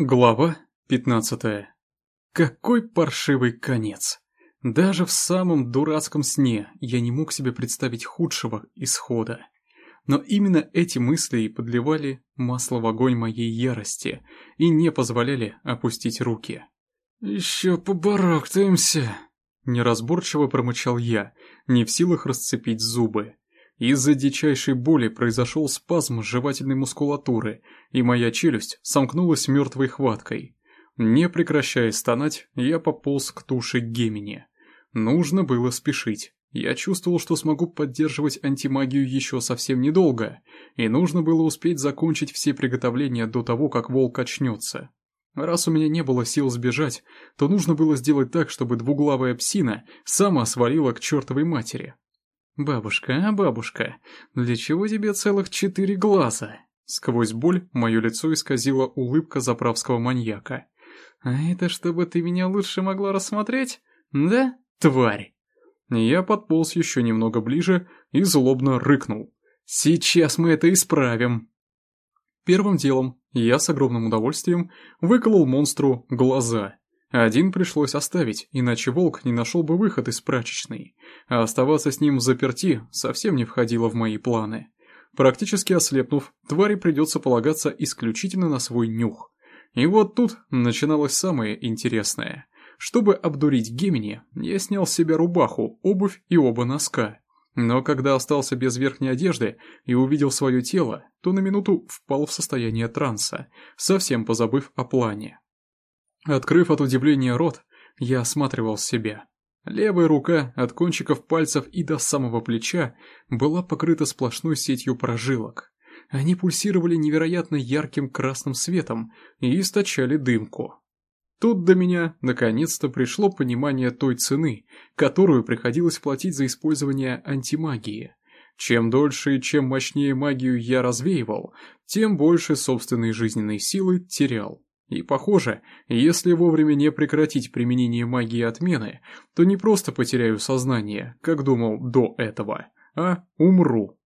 Глава 15. Какой паршивый конец. Даже в самом дурацком сне я не мог себе представить худшего исхода. Но именно эти мысли и подливали масло в огонь моей ярости и не позволяли опустить руки. «Еще побарахтаемся», — неразборчиво промычал я, не в силах расцепить зубы. Из-за дичайшей боли произошел спазм жевательной мускулатуры, и моя челюсть сомкнулась мертвой хваткой. Не прекращая стонать, я пополз к туше Гемини. Нужно было спешить. Я чувствовал, что смогу поддерживать антимагию еще совсем недолго, и нужно было успеть закончить все приготовления до того, как волк очнется. Раз у меня не было сил сбежать, то нужно было сделать так, чтобы двуглавая псина сама свалила к чертовой матери. «Бабушка, а бабушка, для чего тебе целых четыре глаза?» Сквозь боль мое лицо исказила улыбка заправского маньяка. «А это чтобы ты меня лучше могла рассмотреть? Да, тварь?» Я подполз еще немного ближе и злобно рыкнул. «Сейчас мы это исправим!» Первым делом я с огромным удовольствием выколол монстру глаза один пришлось оставить, иначе волк не нашел бы выход из прачечной, а оставаться с ним в заперти совсем не входило в мои планы. Практически ослепнув, твари придется полагаться исключительно на свой нюх. И вот тут начиналось самое интересное. Чтобы обдурить Гемини, я снял с себя рубаху, обувь и оба носка. Но когда остался без верхней одежды и увидел свое тело, то на минуту впал в состояние транса, совсем позабыв о плане. Открыв от удивления рот, я осматривал себя. Левая рука от кончиков пальцев и до самого плеча была покрыта сплошной сетью прожилок. Они пульсировали невероятно ярким красным светом и источали дымку. Тут до меня наконец-то пришло понимание той цены, которую приходилось платить за использование антимагии. Чем дольше и чем мощнее магию я развеивал, тем больше собственной жизненной силы терял. И похоже, если вовремя не прекратить применение магии отмены, то не просто потеряю сознание, как думал до этого, а умру.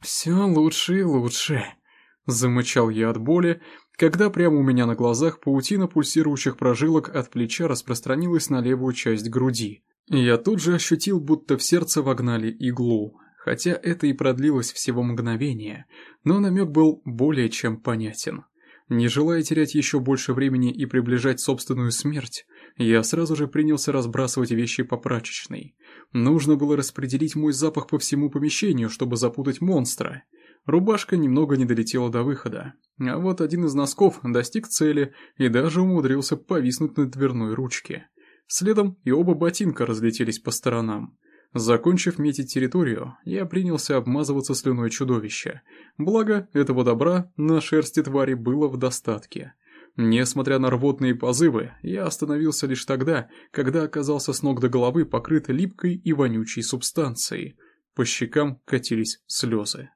«Все лучше и лучше», — замычал я от боли, когда прямо у меня на глазах паутина пульсирующих прожилок от плеча распространилась на левую часть груди. Я тут же ощутил, будто в сердце вогнали иглу, хотя это и продлилось всего мгновение, но намек был более чем понятен. Не желая терять еще больше времени и приближать собственную смерть, я сразу же принялся разбрасывать вещи по прачечной. Нужно было распределить мой запах по всему помещению, чтобы запутать монстра. Рубашка немного не долетела до выхода, а вот один из носков достиг цели и даже умудрился повиснуть на дверной ручке. Следом и оба ботинка разлетелись по сторонам. Закончив метить территорию, я принялся обмазываться слюной чудовища. Благо, этого добра на шерсти твари было в достатке. Несмотря на рвотные позывы, я остановился лишь тогда, когда оказался с ног до головы покрыт липкой и вонючей субстанцией. По щекам катились слезы.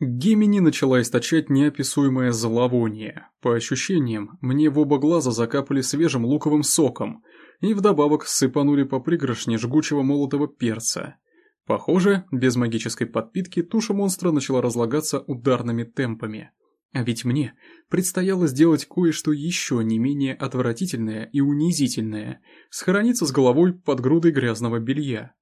Гемини начала источать неописуемое зловоние. По ощущениям, мне в оба глаза закапали свежим луковым соком – и вдобавок сыпанули по пригоршне жгучего молотого перца. Похоже, без магической подпитки туша монстра начала разлагаться ударными темпами. А ведь мне предстояло сделать кое-что еще не менее отвратительное и унизительное – схорониться с головой под грудой грязного белья.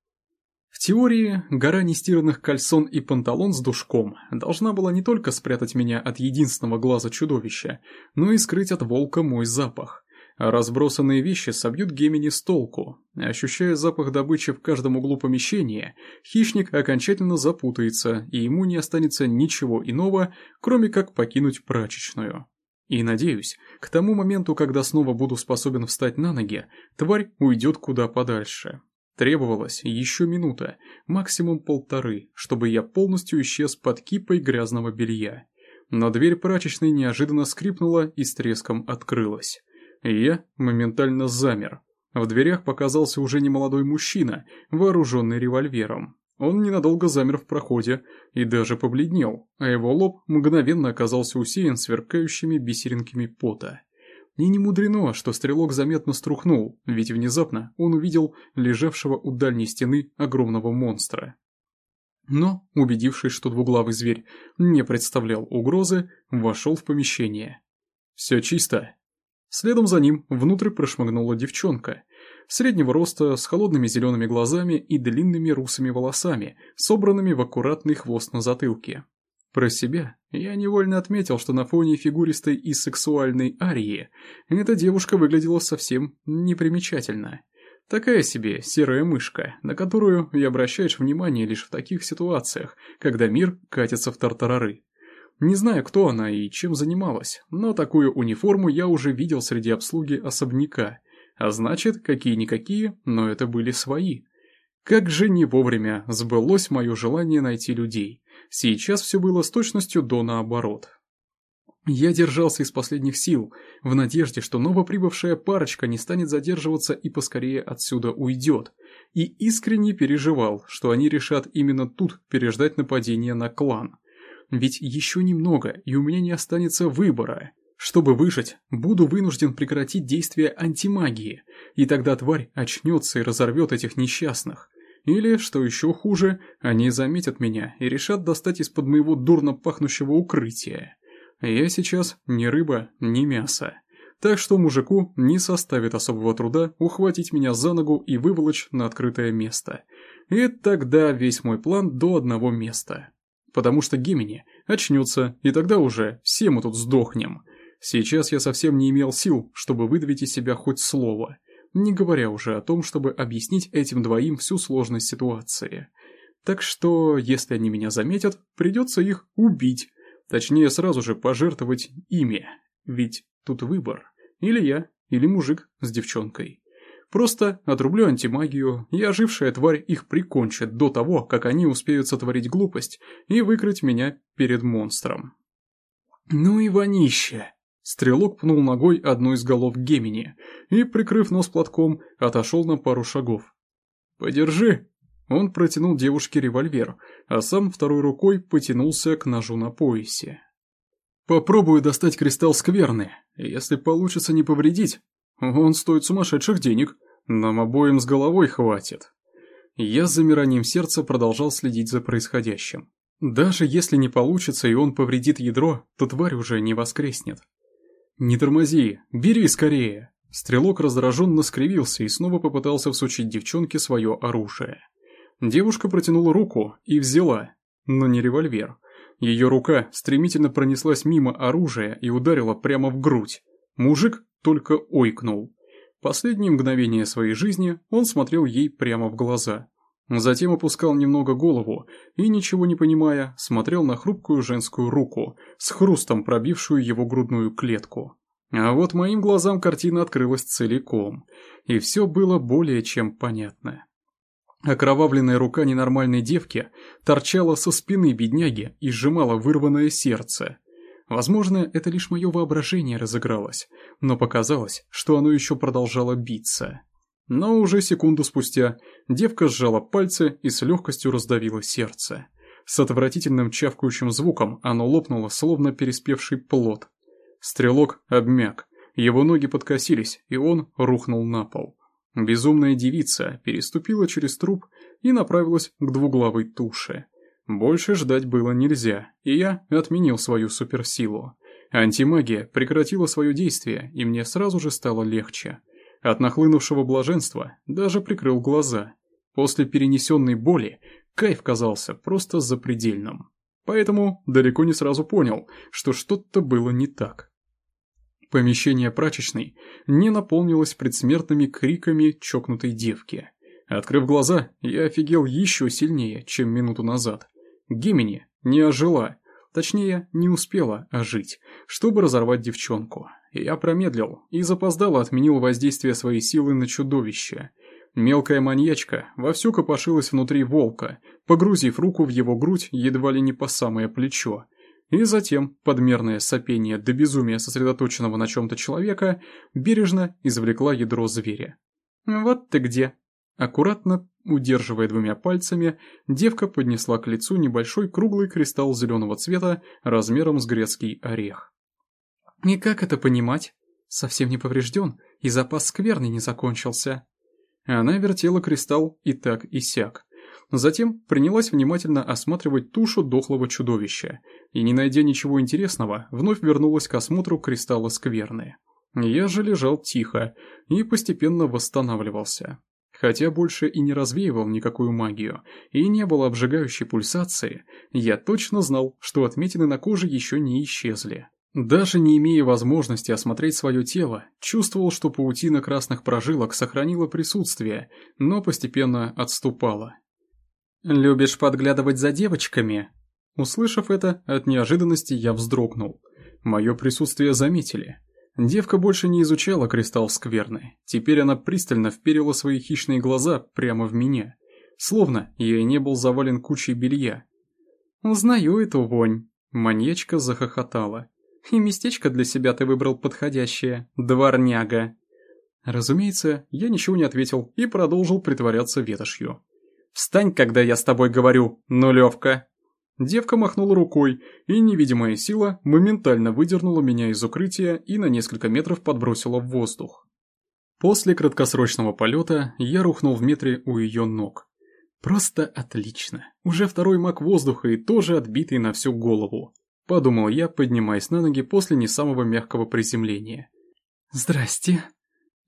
В теории, гора нестиранных кальсон и панталон с душком должна была не только спрятать меня от единственного глаза чудовища, но и скрыть от волка мой запах. Разбросанные вещи собьют Гемини с толку. Ощущая запах добычи в каждом углу помещения, хищник окончательно запутается, и ему не останется ничего иного, кроме как покинуть прачечную. И надеюсь, к тому моменту, когда снова буду способен встать на ноги, тварь уйдет куда подальше. Требовалось еще минута, максимум полторы, чтобы я полностью исчез под кипой грязного белья. Но дверь прачечной неожиданно скрипнула и с треском открылась я моментально замер. В дверях показался уже немолодой мужчина, вооруженный револьвером. Он ненадолго замер в проходе и даже побледнел, а его лоб мгновенно оказался усеян сверкающими бисеринками пота. И не мудрено, что стрелок заметно струхнул, ведь внезапно он увидел лежавшего у дальней стены огромного монстра. Но, убедившись, что двуглавый зверь не представлял угрозы, вошел в помещение. Все чисто. Следом за ним внутрь прошмыгнула девчонка. Среднего роста, с холодными зелеными глазами и длинными русыми волосами, собранными в аккуратный хвост на затылке. Про себя я невольно отметил, что на фоне фигуристой и сексуальной Арии эта девушка выглядела совсем непримечательно. Такая себе серая мышка, на которую и обращаешь внимание лишь в таких ситуациях, когда мир катится в тартарары. Не знаю, кто она и чем занималась, но такую униформу я уже видел среди обслуги особняка. А значит, какие-никакие, но это были свои. Как же не вовремя сбылось мое желание найти людей. Сейчас все было с точностью до наоборот. Я держался из последних сил, в надежде, что новоприбывшая парочка не станет задерживаться и поскорее отсюда уйдет, и искренне переживал, что они решат именно тут переждать нападение на клан. Ведь еще немного, и у меня не останется выбора. Чтобы выжить, буду вынужден прекратить действие антимагии, и тогда тварь очнется и разорвет этих несчастных. Или, что еще хуже, они заметят меня и решат достать из-под моего дурно пахнущего укрытия. Я сейчас ни рыба, ни мясо. Так что мужику не составит особого труда ухватить меня за ногу и выволочь на открытое место. И тогда весь мой план до одного места потому что Гемини очнется, и тогда уже все мы тут сдохнем. Сейчас я совсем не имел сил, чтобы выдавить из себя хоть слово, не говоря уже о том, чтобы объяснить этим двоим всю сложность ситуации. Так что, если они меня заметят, придется их убить, точнее сразу же пожертвовать ими, ведь тут выбор, или я, или мужик с девчонкой. Просто отрублю антимагию, и ожившая тварь их прикончит до того, как они успеют сотворить глупость и выкрыть меня перед монстром. Ну и вонище! Стрелок пнул ногой одну из голов Гемини и, прикрыв нос платком, отошел на пару шагов. «Подержи!» Он протянул девушке револьвер, а сам второй рукой потянулся к ножу на поясе. «Попробую достать кристалл скверны. Если получится не повредить, он стоит сумасшедших денег. Нам обоим с головой хватит. Я с замиранием сердца продолжал следить за происходящим. Даже если не получится и он повредит ядро, то тварь уже не воскреснет. «Не тормози, бери скорее!» Стрелок раздраженно скривился и снова попытался всучить девчонке свое оружие. Девушка протянула руку и взяла, но не револьвер. Ее рука стремительно пронеслась мимо оружия и ударила прямо в грудь. Мужик только ойкнул. Последние мгновения своей жизни он смотрел ей прямо в глаза. Затем опускал немного голову и, ничего не понимая, смотрел на хрупкую женскую руку, с хрустом пробившую его грудную клетку. А вот моим глазам картина открылась целиком, и все было более чем понятно. Окровавленная рука ненормальной девки торчала со спины бедняги и сжимала вырванное сердце. Возможно, это лишь мое воображение разыгралось, но показалось, что оно еще продолжало биться. Но уже секунду спустя девка сжала пальцы и с легкостью раздавила сердце. С отвратительным чавкающим звуком оно лопнуло, словно переспевший плод. Стрелок обмяк, его ноги подкосились, и он рухнул на пол. Безумная девица переступила через труп и направилась к двуглавой туше. Больше ждать было нельзя, и я отменил свою суперсилу. Антимагия прекратила свое действие, и мне сразу же стало легче. От нахлынувшего блаженства даже прикрыл глаза. После перенесенной боли кайф казался просто запредельным. Поэтому далеко не сразу понял, что что-то было не так. Помещение прачечной не наполнилось предсмертными криками чокнутой девки. Открыв глаза, я офигел еще сильнее, чем минуту назад. Гемини не ожила, точнее, не успела ожить, чтобы разорвать девчонку. Я промедлил и запоздало отменил воздействие своей силы на чудовище. Мелкая маньячка вовсю копошилась внутри волка, погрузив руку в его грудь едва ли не по самое плечо. И затем, подмерное сопение до безумия сосредоточенного на чем-то человека, бережно извлекла ядро зверя. «Вот ты где!» Аккуратно удерживая двумя пальцами, девка поднесла к лицу небольшой круглый кристалл зеленого цвета размером с грецкий орех. «И как это понимать? Совсем не поврежден, и запас скверный не закончился». Она вертела кристалл и так и сяк. Затем принялась внимательно осматривать тушу дохлого чудовища, и, не найдя ничего интересного, вновь вернулась к осмотру кристалла скверны. Я же лежал тихо и постепенно восстанавливался. Хотя больше и не развеивал никакую магию, и не было обжигающей пульсации, я точно знал, что отметины на коже еще не исчезли. Даже не имея возможности осмотреть свое тело, чувствовал, что паутина красных прожилок сохранила присутствие, но постепенно отступала. «Любишь подглядывать за девочками?» Услышав это, от неожиданности я вздрогнул. Мое присутствие заметили. Девка больше не изучала кристалл скверны. Теперь она пристально вперила свои хищные глаза прямо в меня. Словно и не был завален кучей белья. «Узнаю эту вонь», — маньячка захохотала. «И местечко для себя ты выбрал подходящее, дворняга». Разумеется, я ничего не ответил и продолжил притворяться ветошью. «Встань, когда я с тобой говорю, нулевка!» Девка махнула рукой, и невидимая сила моментально выдернула меня из укрытия и на несколько метров подбросила в воздух. После краткосрочного полета я рухнул в метре у ее ног. Просто отлично. Уже второй маг воздуха и тоже отбитый на всю голову. Подумал я, поднимаясь на ноги после не самого мягкого приземления. «Здрасте».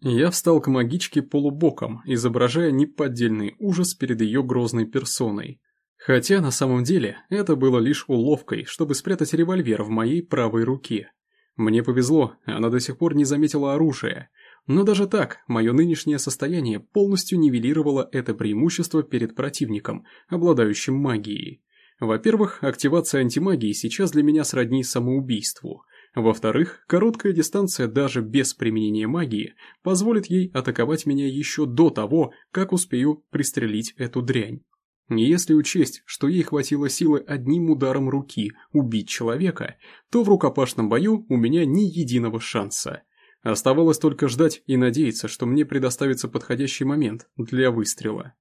Я встал к магичке полубоком, изображая неподдельный ужас перед ее грозной персоной. Хотя на самом деле это было лишь уловкой, чтобы спрятать револьвер в моей правой руке. Мне повезло, она до сих пор не заметила оружия. Но даже так, мое нынешнее состояние полностью нивелировало это преимущество перед противником, обладающим магией. Во-первых, активация антимагии сейчас для меня сродни самоубийству. Во-вторых, короткая дистанция даже без применения магии позволит ей атаковать меня еще до того, как успею пристрелить эту дрянь. Если учесть, что ей хватило силы одним ударом руки убить человека, то в рукопашном бою у меня ни единого шанса. Оставалось только ждать и надеяться, что мне предоставится подходящий момент для выстрела.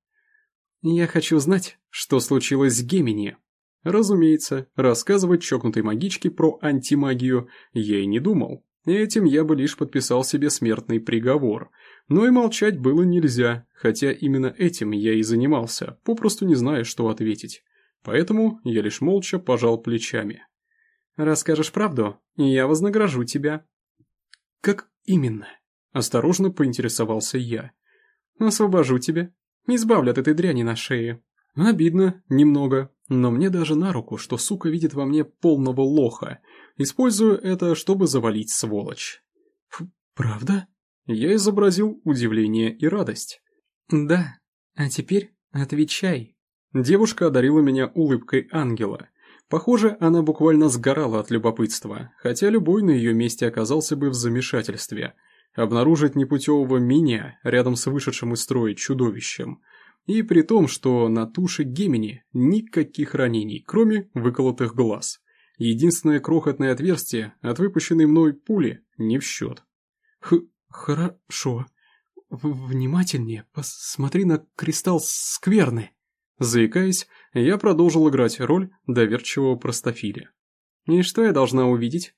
Я хочу знать, что случилось с Гемини. Разумеется, рассказывать чокнутой магичке про антимагию я и не думал. Этим я бы лишь подписал себе смертный приговор – но и молчать было нельзя, хотя именно этим я и занимался, попросту не зная, что ответить. Поэтому я лишь молча пожал плечами. «Расскажешь правду, и я вознагражу тебя». «Как именно?» – осторожно поинтересовался я. «Освобожу тебя. Избавлю от этой дряни на шее». Обидно, немного, но мне даже на руку, что сука видит во мне полного лоха. Использую это, чтобы завалить сволочь. Правда? Я изобразил удивление и радость. «Да, а теперь отвечай». Девушка одарила меня улыбкой ангела. Похоже, она буквально сгорала от любопытства, хотя любой на ее месте оказался бы в замешательстве. Обнаружить непутевого меня рядом с вышедшим из строя чудовищем. И при том, что на туше Гемини никаких ранений, кроме выколотых глаз. Единственное крохотное отверстие от выпущенной мной пули не в счет. Х «Хорошо. Внимательнее посмотри на кристалл скверны». Заикаясь, я продолжил играть роль доверчивого простофиля. «И что я должна увидеть?»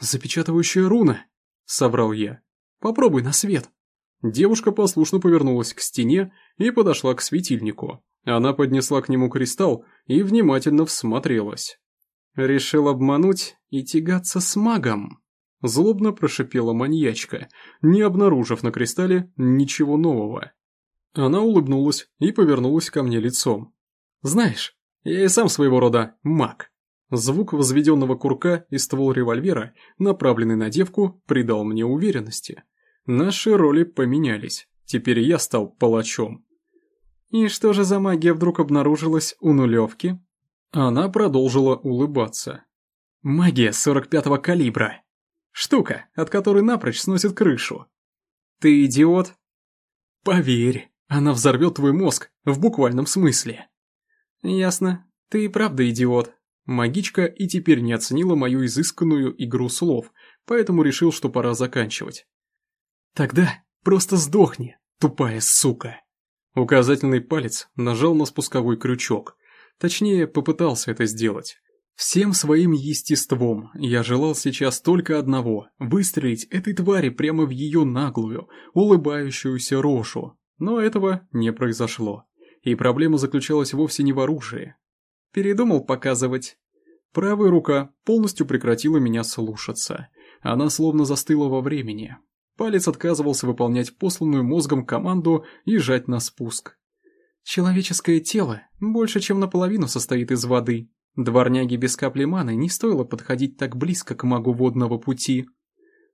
«Запечатывающая руна», — соврал я. «Попробуй на свет». Девушка послушно повернулась к стене и подошла к светильнику. Она поднесла к нему кристалл и внимательно всмотрелась. «Решил обмануть и тягаться с магом», Злобно прошипела маньячка, не обнаружив на кристалле ничего нового. Она улыбнулась и повернулась ко мне лицом. «Знаешь, я и сам своего рода маг». Звук возведенного курка и ствол револьвера, направленный на девку, придал мне уверенности. Наши роли поменялись. Теперь я стал палачом. «И что же за магия вдруг обнаружилась у нулевки?» Она продолжила улыбаться. «Магия 45-го калибра!» Штука, от которой напрочь сносит крышу. Ты идиот? Поверь, она взорвет твой мозг, в буквальном смысле. Ясно, ты и правда идиот. Магичка и теперь не оценила мою изысканную игру слов, поэтому решил, что пора заканчивать. Тогда просто сдохни, тупая сука. Указательный палец нажал на спусковой крючок. Точнее, попытался это сделать. Всем своим естеством я желал сейчас только одного – выстрелить этой твари прямо в ее наглую, улыбающуюся рожу. Но этого не произошло. И проблема заключалась вовсе не в оружии. Передумал показывать. Правая рука полностью прекратила меня слушаться. Она словно застыла во времени. Палец отказывался выполнять посланную мозгом команду и жать на спуск. Человеческое тело больше чем наполовину состоит из воды. Дворняги без капли маны не стоило подходить так близко к магу водного пути.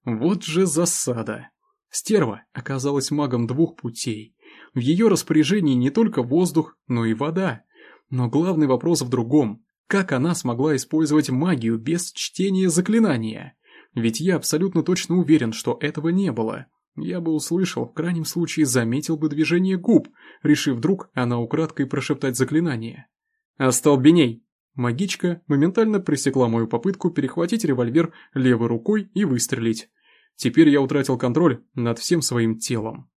Вот же засада. Стерва оказалась магом двух путей. В ее распоряжении не только воздух, но и вода. Но главный вопрос в другом. Как она смогла использовать магию без чтения заклинания? Ведь я абсолютно точно уверен, что этого не было. Я бы услышал, в крайнем случае заметил бы движение губ, решив вдруг она украдкой прошептать заклинание. «Остолбеней!» Магичка моментально пресекла мою попытку перехватить револьвер левой рукой и выстрелить. Теперь я утратил контроль над всем своим телом.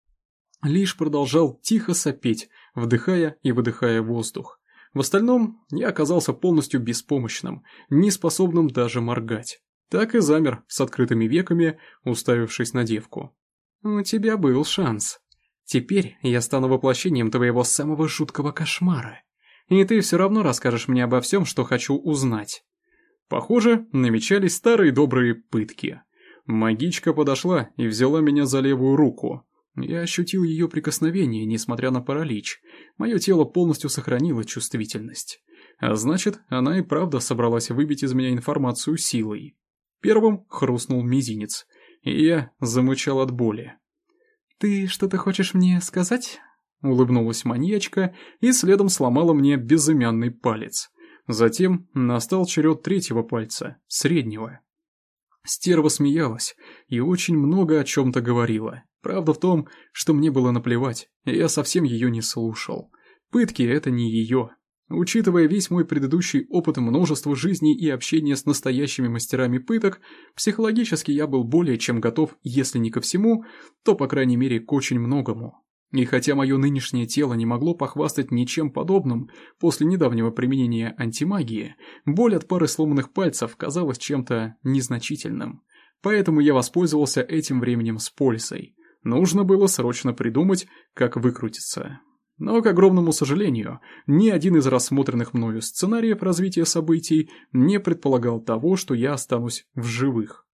Лишь продолжал тихо сопеть, вдыхая и выдыхая воздух. В остальном я оказался полностью беспомощным, не способным даже моргать. Так и замер с открытыми веками, уставившись на девку. «У тебя был шанс. Теперь я стану воплощением твоего самого жуткого кошмара. И ты все равно расскажешь мне обо всем, что хочу узнать». Похоже, намечались старые добрые пытки. Магичка подошла и взяла меня за левую руку. Я ощутил ее прикосновение, несмотря на паралич. Мое тело полностью сохранило чувствительность. А значит, она и правда собралась выбить из меня информацию силой. Первым хрустнул мизинец, и я замычал от боли. «Ты что-то хочешь мне сказать?» Улыбнулась маньячка и следом сломала мне безымянный палец. Затем настал черед третьего пальца, среднего. Стерва смеялась и очень много о чем-то говорила. Правда в том, что мне было наплевать, я совсем ее не слушал. Пытки — это не ее. Учитывая весь мой предыдущий опыт множества жизней и общения с настоящими мастерами пыток, психологически я был более чем готов, если не ко всему, то, по крайней мере, к очень многому. И хотя мое нынешнее тело не могло похвастать ничем подобным после недавнего применения антимагии, боль от пары сломанных пальцев казалась чем-то незначительным. Поэтому я воспользовался этим временем с пользой. Нужно было срочно придумать, как выкрутиться. Но, к огромному сожалению, ни один из рассмотренных мною сценариев развития событий не предполагал того, что я останусь в живых.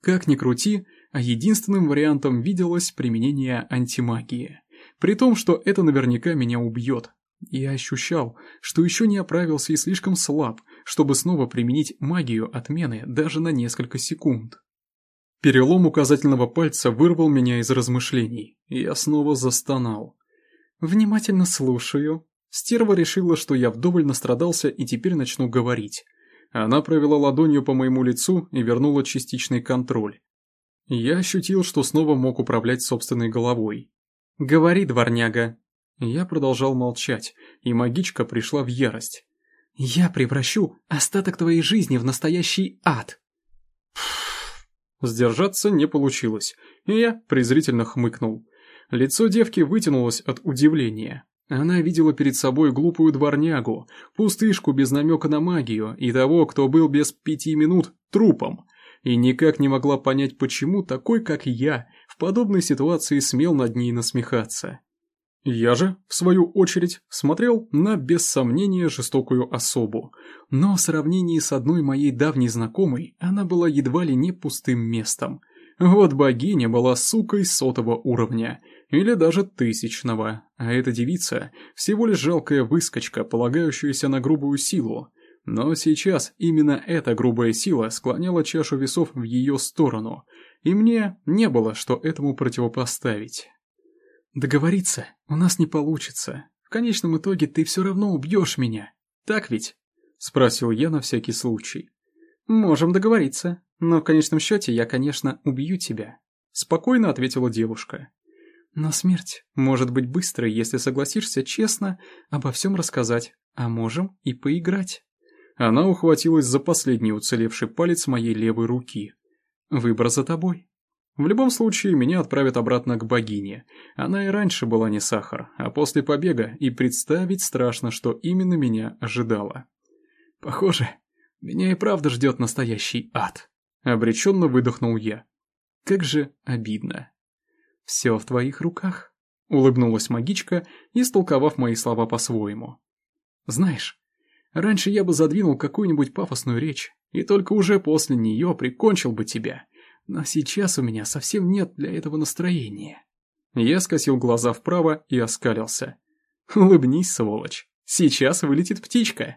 Как ни крути, а единственным вариантом виделось применение антимагии. При том, что это наверняка меня убьет. Я ощущал, что еще не оправился и слишком слаб, чтобы снова применить магию отмены даже на несколько секунд. Перелом указательного пальца вырвал меня из размышлений, я снова застонал. «Внимательно слушаю». Стерва решила, что я вдоволь настрадался и теперь начну говорить. Она провела ладонью по моему лицу и вернула частичный контроль. Я ощутил, что снова мог управлять собственной головой. «Говори, дворняга!» Я продолжал молчать, и магичка пришла в ярость. «Я превращу остаток твоей жизни в настоящий ад!» Сдержаться не получилось, и я презрительно хмыкнул. Лицо девки вытянулось от удивления. Она видела перед собой глупую дворнягу, пустышку без намека на магию и того, кто был без пяти минут трупом и никак не могла понять, почему такой, как я, в подобной ситуации смел над ней насмехаться. Я же, в свою очередь, смотрел на, без сомнения, жестокую особу, но в сравнении с одной моей давней знакомой она была едва ли не пустым местом. Вот богиня была сукой сотого уровня, или даже тысячного, а эта девица всего лишь жалкая выскочка, полагающаяся на грубую силу, но сейчас именно эта грубая сила склоняла чашу весов в ее сторону, и мне не было что этому противопоставить. «Договориться у нас не получится. В конечном итоге ты все равно убьешь меня. Так ведь?» — спросил я на всякий случай. «Можем договориться, но в конечном счете я, конечно, убью тебя», — спокойно ответила девушка. «Но смерть может быть быстрой, если согласишься честно обо всем рассказать, а можем и поиграть». Она ухватилась за последний уцелевший палец моей левой руки. Выбор за тобой. В любом случае, меня отправят обратно к богине. Она и раньше была не сахар, а после побега и представить страшно, что именно меня ожидало. Похоже, меня и правда ждет настоящий ад. Обреченно выдохнул я. Как же обидно. Все в твоих руках. — улыбнулась магичка, истолковав мои слова по-своему. «Знаешь, раньше я бы задвинул какую-нибудь пафосную речь, и только уже после нее прикончил бы тебя, но сейчас у меня совсем нет для этого настроения». Я скосил глаза вправо и оскалился. «Улыбнись, сволочь, сейчас вылетит птичка».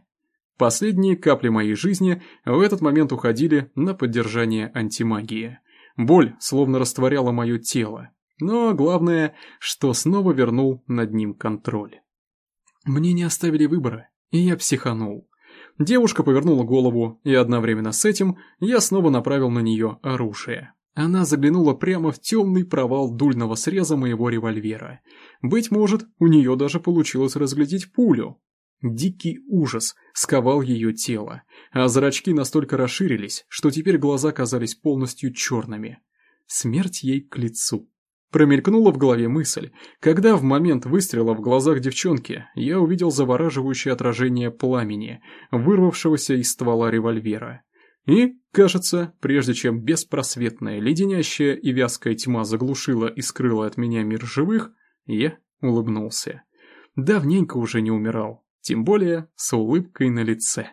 Последние капли моей жизни в этот момент уходили на поддержание антимагии. Боль словно растворяла мое тело, но главное, что снова вернул над ним контроль. Мне не оставили выбора, и я психанул. Девушка повернула голову, и одновременно с этим я снова направил на нее оружие. Она заглянула прямо в темный провал дульного среза моего револьвера. Быть может, у нее даже получилось разглядеть пулю. Дикий ужас сковал ее тело, а зрачки настолько расширились, что теперь глаза казались полностью черными. Смерть ей к лицу. Промелькнула в голове мысль, когда в момент выстрела в глазах девчонки я увидел завораживающее отражение пламени, вырвавшегося из ствола револьвера. И, кажется, прежде чем беспросветная, леденящая и вязкая тьма заглушила и скрыла от меня мир живых, я улыбнулся. Давненько уже не умирал, тем более с улыбкой на лице.